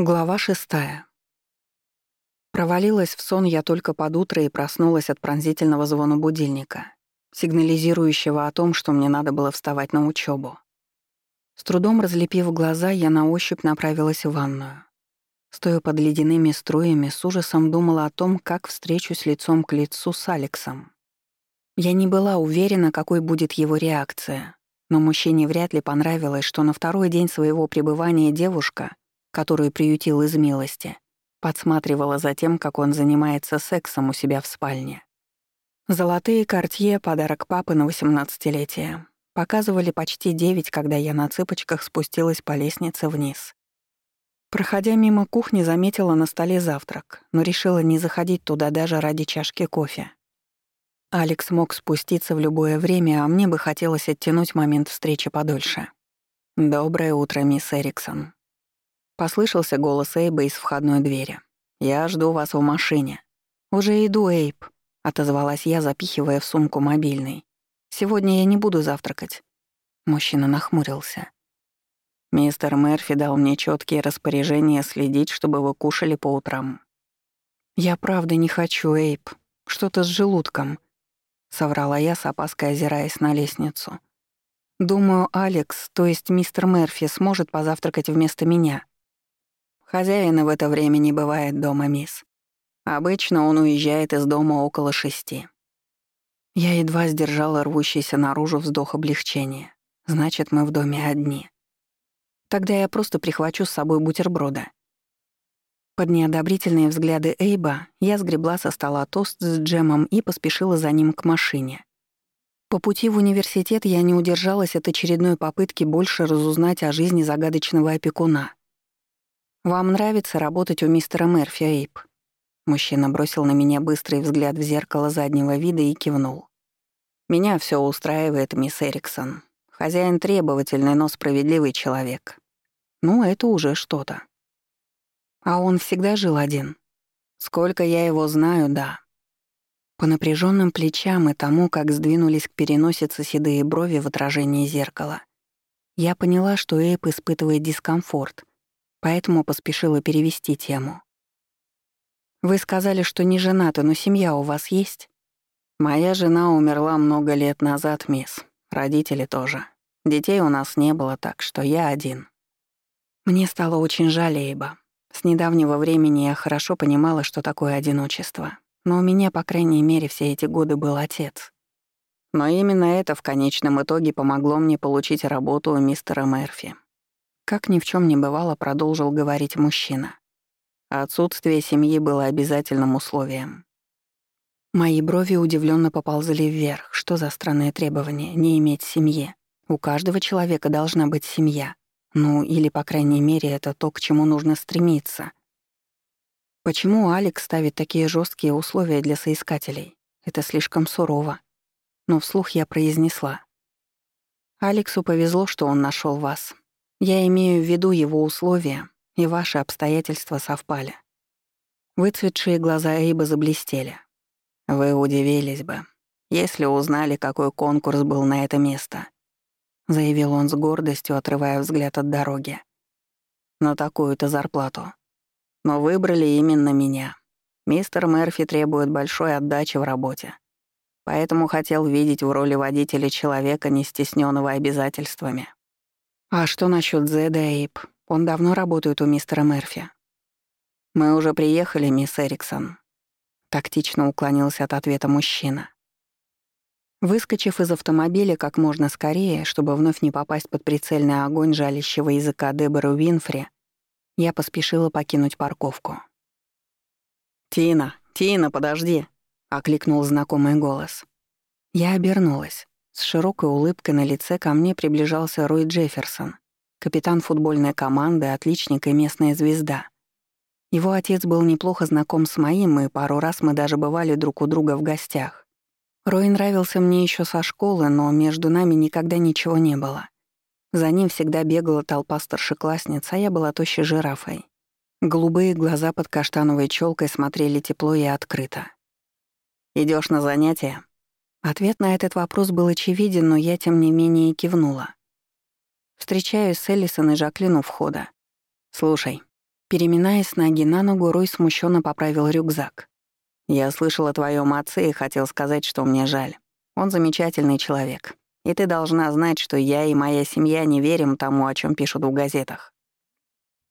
Глава шестая. Провалилась в сон я только под утро и проснулась от пронзительного звона будильника, сигнализирующего о том, что мне надо было вставать на учебу. С трудом разлепив глаза, я на ощупь направилась в ванную. Стоя под ледяными струями, с ужасом думала о том, как встречусь лицом к лицу с Алексом. Я не была уверена, какой будет его реакция, но мужчине вряд ли понравилось, что на второй день своего пребывания девушка — которую приютил из милости, подсматривала за тем, как он занимается сексом у себя в спальне. Золотые кортье — подарок папы на восемнадцатилетие. Показывали почти девять, когда я на цыпочках спустилась по лестнице вниз. Проходя мимо кухни, заметила на столе завтрак, но решила не заходить туда даже ради чашки кофе. Алекс мог спуститься в любое время, а мне бы хотелось оттянуть момент встречи подольше. «Доброе утро, мисс Эриксон», Послышался голос Эйба из входной двери. «Я жду вас в машине». «Уже иду, Эйб», — отозвалась я, запихивая в сумку мобильный. «Сегодня я не буду завтракать». Мужчина нахмурился. «Мистер Мерфи дал мне четкие распоряжения следить, чтобы вы кушали по утрам». «Я правда не хочу, Эйб. Что-то с желудком», — соврала я, с опаской озираясь на лестницу. «Думаю, Алекс, то есть мистер Мерфи, сможет позавтракать вместо меня». Хозяина в это время не бывает дома, мисс. Обычно он уезжает из дома около шести. Я едва сдержала рвущийся наружу вздох облегчения. Значит, мы в доме одни. Тогда я просто прихвачу с собой бутерброда. Под неодобрительные взгляды Эйба я сгребла со стола тост с джемом и поспешила за ним к машине. По пути в университет я не удержалась от очередной попытки больше разузнать о жизни загадочного опекуна — «Вам нравится работать у мистера Мерфи, Эйп?» Мужчина бросил на меня быстрый взгляд в зеркало заднего вида и кивнул. «Меня все устраивает, мисс Эриксон. Хозяин требовательный, но справедливый человек. Ну, это уже что-то. А он всегда жил один. Сколько я его знаю, да. По напряженным плечам и тому, как сдвинулись к переносице седые брови в отражении зеркала, я поняла, что Эйп испытывает дискомфорт, поэтому поспешила перевести тему. «Вы сказали, что не женаты, но семья у вас есть?» «Моя жена умерла много лет назад, мисс. Родители тоже. Детей у нас не было, так что я один». Мне стало очень жаль Эйба. С недавнего времени я хорошо понимала, что такое одиночество. Но у меня, по крайней мере, все эти годы был отец. Но именно это в конечном итоге помогло мне получить работу у мистера Мерфи. Как ни в чем не бывало, продолжил говорить мужчина. Отсутствие семьи было обязательным условием. Мои брови удивленно поползли вверх. Что за странное требование — не иметь семьи? У каждого человека должна быть семья. Ну, или, по крайней мере, это то, к чему нужно стремиться. Почему Алекс ставит такие жесткие условия для соискателей? Это слишком сурово. Но вслух я произнесла. Алексу повезло, что он нашел вас. Я имею в виду его условия, и ваши обстоятельства совпали. Выцветшие глаза Эйба заблестели. Вы удивились бы, если узнали, какой конкурс был на это место, заявил он с гордостью, отрывая взгляд от дороги. На такую-то зарплату. Но выбрали именно меня. Мистер Мерфи требует большой отдачи в работе. Поэтому хотел видеть в роли водителя человека, не стесненного обязательствами. «А что насчет Зеда Эйп? Он давно работает у мистера Мерфи». «Мы уже приехали, мисс Эриксон», — тактично уклонился от ответа мужчина. Выскочив из автомобиля как можно скорее, чтобы вновь не попасть под прицельный огонь жалящего языка Дебора Уинфри, я поспешила покинуть парковку. «Тина, Тина, подожди!» — окликнул знакомый голос. Я обернулась. С широкой улыбкой на лице ко мне приближался Рой Джефферсон, капитан футбольной команды, отличник и местная звезда. Его отец был неплохо знаком с моим, и пару раз мы даже бывали друг у друга в гостях. Рой нравился мне еще со школы, но между нами никогда ничего не было. За ним всегда бегала толпа старшеклассниц, а я была тощей жирафой. Голубые глаза под каштановой челкой смотрели тепло и открыто. Идешь на занятия?» Ответ на этот вопрос был очевиден, но я, тем не менее, кивнула. Встречаюсь с Эллисон и Жаклин у входа. «Слушай, Переминаясь с ноги на ногу, Рой смущенно поправил рюкзак. «Я слышал о твоем отце и хотел сказать, что мне жаль. Он замечательный человек. И ты должна знать, что я и моя семья не верим тому, о чем пишут в газетах».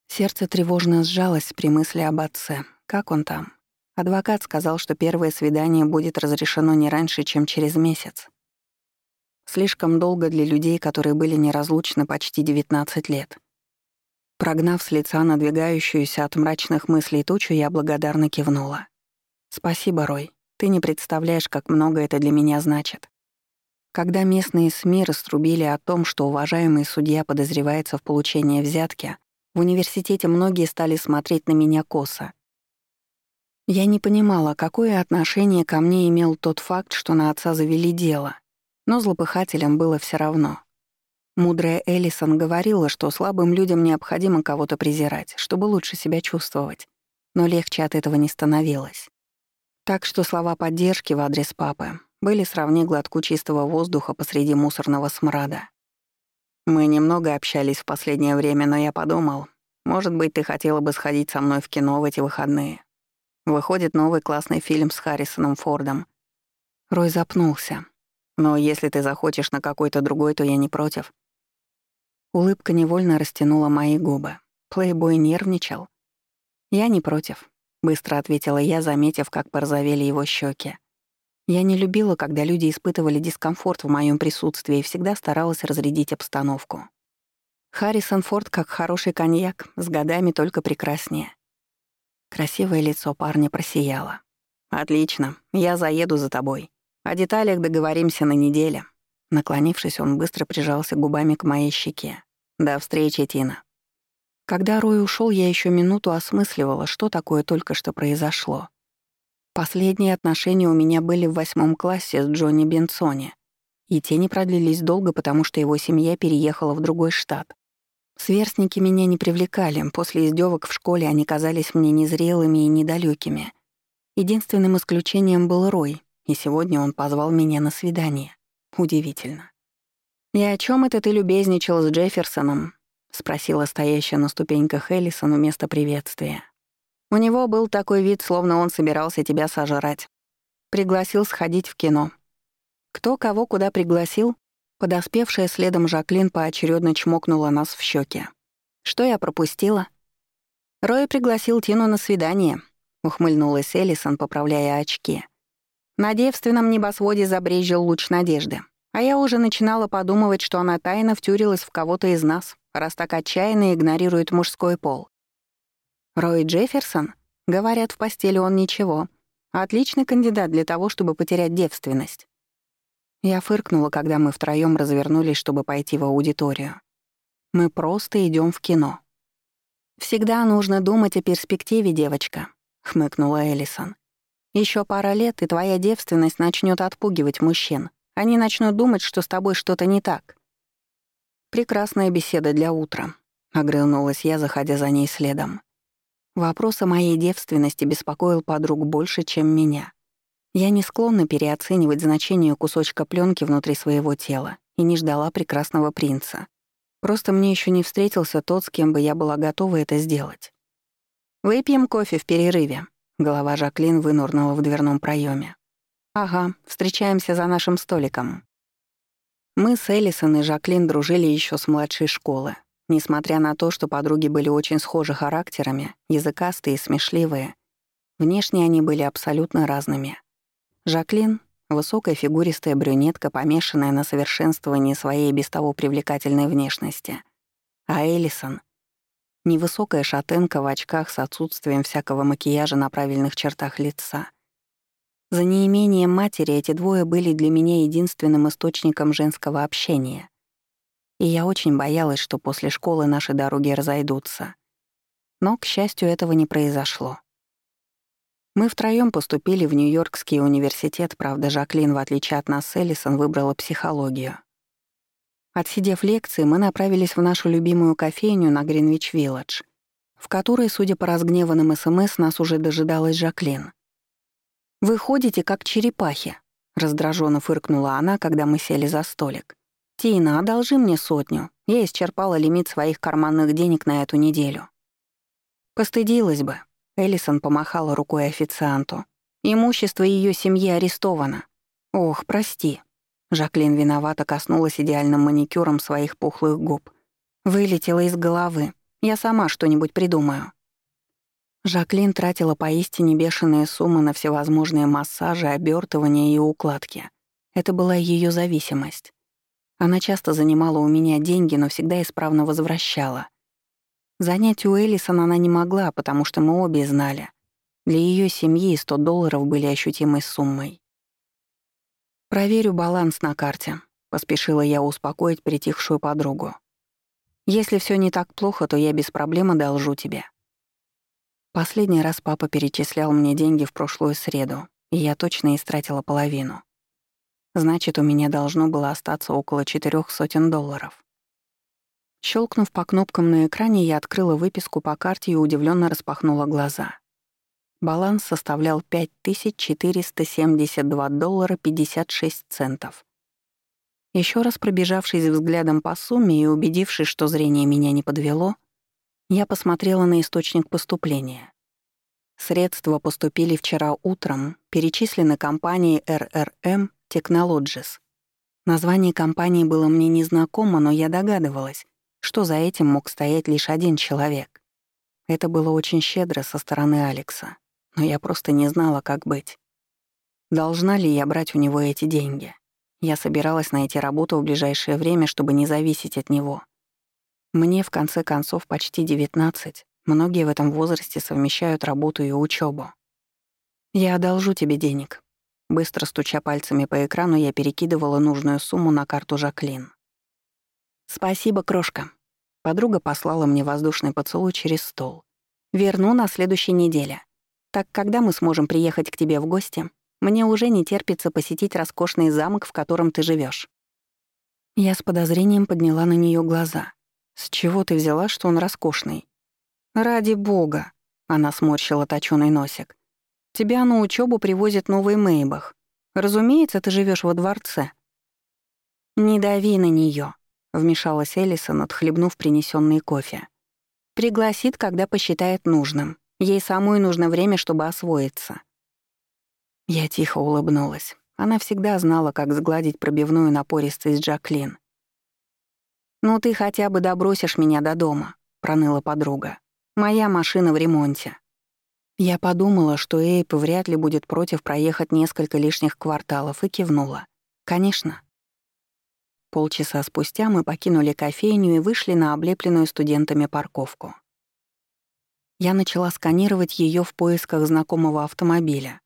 Сердце тревожно сжалось при мысли об отце. Как он там? Адвокат сказал, что первое свидание будет разрешено не раньше, чем через месяц. Слишком долго для людей, которые были неразлучны почти 19 лет. Прогнав с лица надвигающуюся от мрачных мыслей тучу, я благодарно кивнула. «Спасибо, Рой. Ты не представляешь, как много это для меня значит». Когда местные СМИ раструбили о том, что уважаемый судья подозревается в получении взятки, в университете многие стали смотреть на меня косо. Я не понимала, какое отношение ко мне имел тот факт, что на отца завели дело, но злопыхателям было все равно. Мудрая Эллисон говорила, что слабым людям необходимо кого-то презирать, чтобы лучше себя чувствовать, но легче от этого не становилось. Так что слова поддержки в адрес папы были сравни глотку чистого воздуха посреди мусорного смрада. Мы немного общались в последнее время, но я подумал, может быть, ты хотела бы сходить со мной в кино в эти выходные. Выходит новый классный фильм с Харрисоном Фордом. Рой запнулся. Но если ты захочешь на какой-то другой, то я не против. Улыбка невольно растянула мои губы. Плейбой нервничал. Я не против, быстро ответила я, заметив, как порозовели его щеки. Я не любила, когда люди испытывали дискомфорт в моем присутствии и всегда старалась разрядить обстановку. Харрисон Форд как хороший коньяк, с годами только прекраснее. Красивое лицо парня просияло. «Отлично, я заеду за тобой. О деталях договоримся на неделе». Наклонившись, он быстро прижался губами к моей щеке. «До встречи, Тина». Когда Рой ушел, я еще минуту осмысливала, что такое только что произошло. Последние отношения у меня были в восьмом классе с Джонни Бенсони, и те не продлились долго, потому что его семья переехала в другой штат. Сверстники меня не привлекали, после издевок в школе они казались мне незрелыми и недалекими. Единственным исключением был Рой, и сегодня он позвал меня на свидание. Удивительно. «И о чем это ты любезничал с Джефферсоном?» — спросила стоящая на ступеньках Эллисон вместо приветствия. «У него был такой вид, словно он собирался тебя сожрать. Пригласил сходить в кино. Кто кого куда пригласил?» Подоспевшая следом Жаклин поочередно чмокнула нас в щеки. «Что я пропустила?» «Рой пригласил Тину на свидание», — ухмыльнулась Эллисон, поправляя очки. На девственном небосводе забрезжил луч надежды. А я уже начинала подумывать, что она тайно втюрилась в кого-то из нас, раз так отчаянно игнорирует мужской пол. Рой Джефферсон? Говорят, в постели он ничего. Отличный кандидат для того, чтобы потерять девственность. Я фыркнула, когда мы втроём развернулись, чтобы пойти в аудиторию. Мы просто идём в кино. «Всегда нужно думать о перспективе, девочка», — хмыкнула Эллисон. Ещё пара лет, и твоя девственность начнёт отпугивать мужчин. Они начнут думать, что с тобой что-то не так. Прекрасная беседа для утра, огрызнулась я, заходя за ней следом. Вопрос о моей девственности беспокоил подруг больше, чем меня. Я не склонна переоценивать значение кусочка пленки внутри своего тела и не ждала прекрасного принца. Просто мне еще не встретился тот, с кем бы я была готова это сделать. «Выпьем кофе в перерыве», — голова Жаклин вынурнула в дверном проеме. «Ага, встречаемся за нашим столиком». Мы с Элисон и Жаклин дружили еще с младшей школы. Несмотря на то, что подруги были очень схожи характерами, языкастые и смешливые, внешне они были абсолютно разными. Жаклин — высокая фигуристая брюнетка, помешанная на совершенствовании своей без того привлекательной внешности. А Элисон — невысокая шатенка в очках с отсутствием всякого макияжа на правильных чертах лица. За неимением матери эти двое были для меня единственным источником женского общения. И я очень боялась, что после школы наши дороги разойдутся. Но, к счастью, этого не произошло. Мы втроём поступили в Нью-Йоркский университет, правда, Жаклин, в отличие от нас с Эллисон, выбрала психологию. Отсидев лекции, мы направились в нашу любимую кофейню на Гринвич-Вилледж, в которой, судя по разгневанным СМС, нас уже дожидалась Жаклин. «Вы ходите, как черепахи», — раздраженно фыркнула она, когда мы сели за столик. «Тина, одолжи мне сотню. Я исчерпала лимит своих карманных денег на эту неделю». Постыдилась бы. Эллисон помахала рукой официанту. Имущество ее семьи арестовано. Ох, прости. Жаклин виновато коснулась идеальным маникюром своих пухлых губ. Вылетела из головы. Я сама что-нибудь придумаю. Жаклин тратила поистине бешеные суммы на всевозможные массажи, обертывания и укладки. Это была ее зависимость. Она часто занимала у меня деньги, но всегда исправно возвращала. Занять у Эллисон она не могла, потому что мы обе знали. Для ее семьи 100 долларов были ощутимой суммой. «Проверю баланс на карте», — поспешила я успокоить притихшую подругу. «Если все не так плохо, то я без проблем одолжу тебе». Последний раз папа перечислял мне деньги в прошлую среду, и я точно истратила половину. Значит, у меня должно было остаться около четырех сотен долларов. Щелкнув по кнопкам на экране, я открыла выписку по карте и удивленно распахнула глаза. Баланс составлял 5472 доллара 56 центов. Еще раз пробежавшись взглядом по сумме и убедившись, что зрение меня не подвело, я посмотрела на источник поступления. Средства поступили вчера утром, перечислены компанией RRM Technologies. Название компании было мне незнакомо, но я догадывалась, что за этим мог стоять лишь один человек. Это было очень щедро со стороны Алекса, но я просто не знала, как быть. Должна ли я брать у него эти деньги? Я собиралась найти работу в ближайшее время, чтобы не зависеть от него. Мне, в конце концов, почти 19. Многие в этом возрасте совмещают работу и учебу. Я одолжу тебе денег, Быстро стуча пальцами по экрану, я перекидывала нужную сумму на карту Жаклин. «Спасибо, крошка». Подруга послала мне воздушный поцелуй через стол. «Верну на следующей неделе. Так когда мы сможем приехать к тебе в гости? Мне уже не терпится посетить роскошный замок, в котором ты живешь. Я с подозрением подняла на нее глаза. «С чего ты взяла, что он роскошный?» «Ради бога!» — она сморщила точёный носик. Тебя на учебу привозит новый Мейбах. Разумеется, ты живешь во дворце». «Не дави на нее, вмешалась Элисон, отхлебнув принесенный кофе. «Пригласит, когда посчитает нужным. Ей самой нужно время, чтобы освоиться». Я тихо улыбнулась. Она всегда знала, как сгладить пробивную напористость Джаклин. «Ну ты хотя бы добросишь меня до дома», — проныла подруга. «Моя машина в ремонте». Я подумала, что Эйп вряд ли будет против проехать несколько лишних кварталов, и кивнула. «Конечно». Полчаса спустя мы покинули кофейню и вышли на облепленную студентами парковку. Я начала сканировать ее в поисках знакомого автомобиля.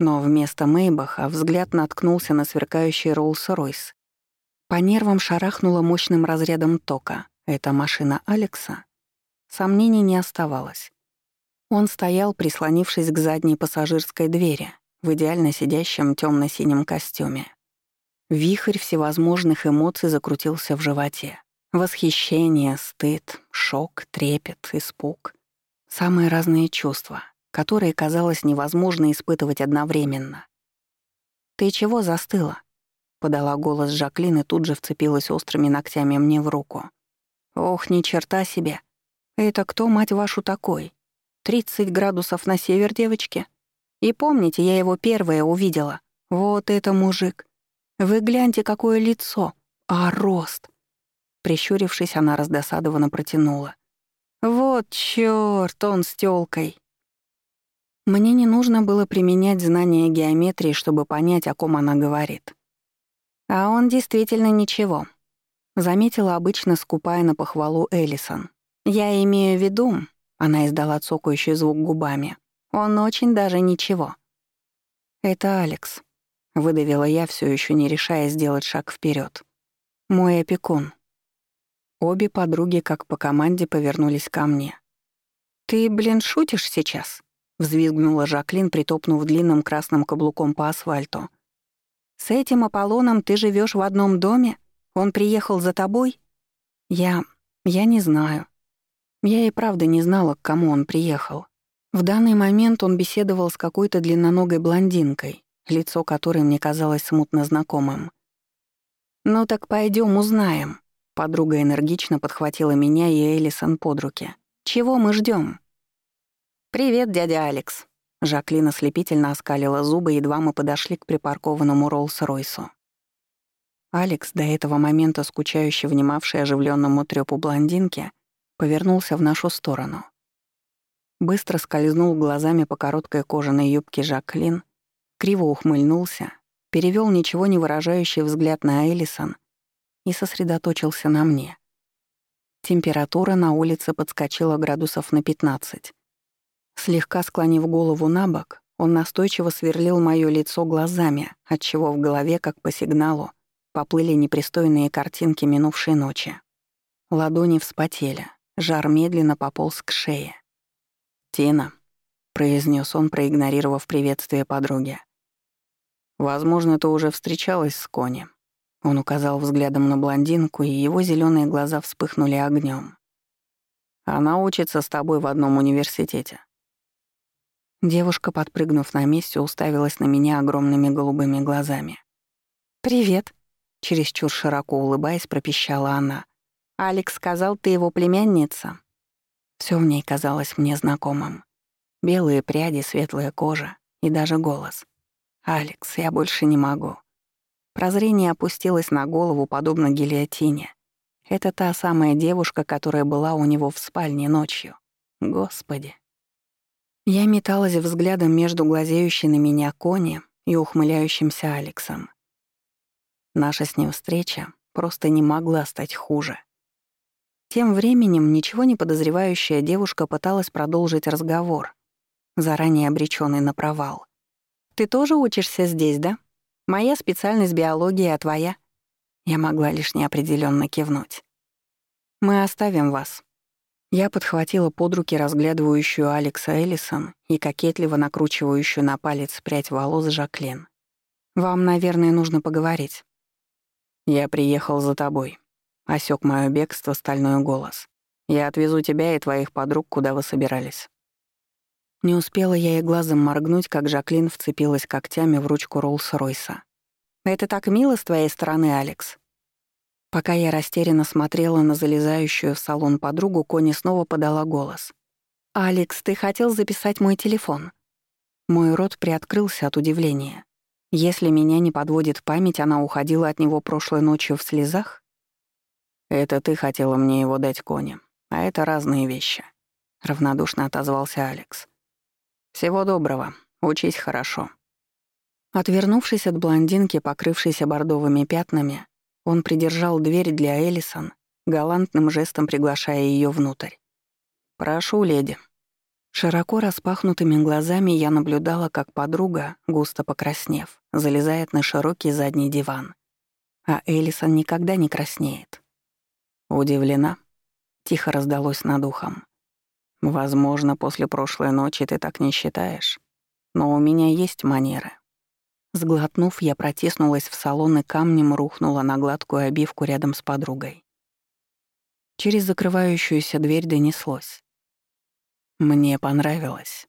Но вместо Мейбаха взгляд наткнулся на сверкающий Роллс-Ройс. По нервам шарахнуло мощным разрядом тока. Это машина Алекса? Сомнений не оставалось. Он стоял, прислонившись к задней пассажирской двери, в идеально сидящем темно синем костюме. Вихрь всевозможных эмоций закрутился в животе. Восхищение, стыд, шок, трепет, испуг. Самые разные чувства, которые казалось невозможно испытывать одновременно. «Ты чего застыла?» — подала голос Жаклин и тут же вцепилась острыми ногтями мне в руку. «Ох, ни черта себе! Это кто, мать вашу, такой? 30 градусов на север, девочки. И помните, я его первая увидела. Вот это мужик. Вы гляньте, какое лицо. А рост. Прищурившись, она раздосадованно протянула. Вот чёрт, он с тёлкой. Мне не нужно было применять знания геометрии, чтобы понять, о ком она говорит. А он действительно ничего. Заметила обычно скупая на похвалу Эллисон. Я имею в виду, она издала цокающий звук губами. «Он очень даже ничего». «Это Алекс», — выдавила я, все еще не решая сделать шаг вперед. «Мой опекун». Обе подруги, как по команде, повернулись ко мне. «Ты, блин, шутишь сейчас?» — взвизгнула Жаклин, притопнув длинным красным каблуком по асфальту. «С этим Аполлоном ты живешь в одном доме? Он приехал за тобой?» «Я... я не знаю», я и правда не знала, к кому он приехал. В данный момент он беседовал с какой-то длинноногой блондинкой, лицо которой мне казалось смутно знакомым. «Ну так пойдем узнаем». Подруга энергично подхватила меня и Элисон под руки. «Чего мы ждем? «Привет, дядя Алекс». Жаклин ослепительно оскалила зубы, едва мы подошли к припаркованному Роллс-Ройсу. Алекс, до этого момента скучающе внимавший оживленному трёпу блондинки, повернулся в нашу сторону. Быстро скользнул глазами по короткой кожаной юбке Жаклин, криво ухмыльнулся, перевёл ничего не выражающий взгляд на Элисон и сосредоточился на мне. Температура на улице подскочила градусов на 15. Слегка склонив голову на бок, он настойчиво сверлил моё лицо глазами, отчего в голове, как по сигналу, поплыли непристойные картинки минувшей ночи. Ладони вспотели, жар медленно пополз к шее. «Тина», — произнес он, проигнорировав приветствие подруги. «Возможно, ты уже встречалась с Кони». Он указал взглядом на блондинку, и его зеленые глаза вспыхнули огнем. «Она учится с тобой в одном университете. Девушка, подпрыгнув на месте, уставилась на меня огромными голубыми глазами. «Привет», — чересчур широко улыбаясь, пропищала она. «Алекс сказал, ты его племянница?» Все в ней казалось мне знакомым. Белые пряди, светлая кожа и даже голос. «Алекс, я больше не могу». Прозрение опустилось на голову, подобно гильотине. Это та самая девушка, которая была у него в спальне ночью. Господи. Я металась взглядом между глазеющей на меня Кони и ухмыляющимся Алексом. Наша с ним встреча просто не могла стать хуже. Тем временем ничего не подозревающая девушка пыталась продолжить разговор, заранее обречённый на провал. «Ты тоже учишься здесь, да? Моя специальность биология, а твоя?» Я могла лишь неопределённо кивнуть. «Мы оставим вас», я подхватила под руки разглядывающую Алекса Эллисон и кокетливо накручивающую на палец прядь волос Жаклин. «Вам, наверное, нужно поговорить». «Я приехал за тобой», — осёк моё бегство стальной голос. «Я отвезу тебя и твоих подруг, куда вы собирались». Не успела я и глазом моргнуть, как Жаклин вцепилась когтями в ручку Роллс-Ройса. «Это так мило с твоей стороны, Алекс», Пока я растерянно смотрела на залезающую в салон подругу, Кони снова подала голос. «Алекс, ты хотел записать мой телефон?» Мой рот приоткрылся от удивления. Если меня не подводит память, она уходила от него прошлой ночью в слезах? «Это ты хотела мне его дать, Кони, а это разные вещи», — равнодушно отозвался Алекс. «Всего доброго. Учись хорошо». Отвернувшись от блондинки, покрывшейся бордовыми пятнами, он придержал дверь для Элисон, галантным жестом приглашая ее внутрь. «Прошу, леди». Широко распахнутыми глазами я наблюдала, как подруга, густо покраснев, залезает на широкий задний диван. А Элисон никогда не краснеет. «Удивлена?» — тихо раздалось над ухом. «Возможно, после прошлой ночи ты так не считаешь, но у меня есть манеры». Сглотнув, я протиснулась в салон и камнем рухнула на гладкую обивку рядом с подругой. Через закрывающуюся дверь донеслось. «Мне понравилось».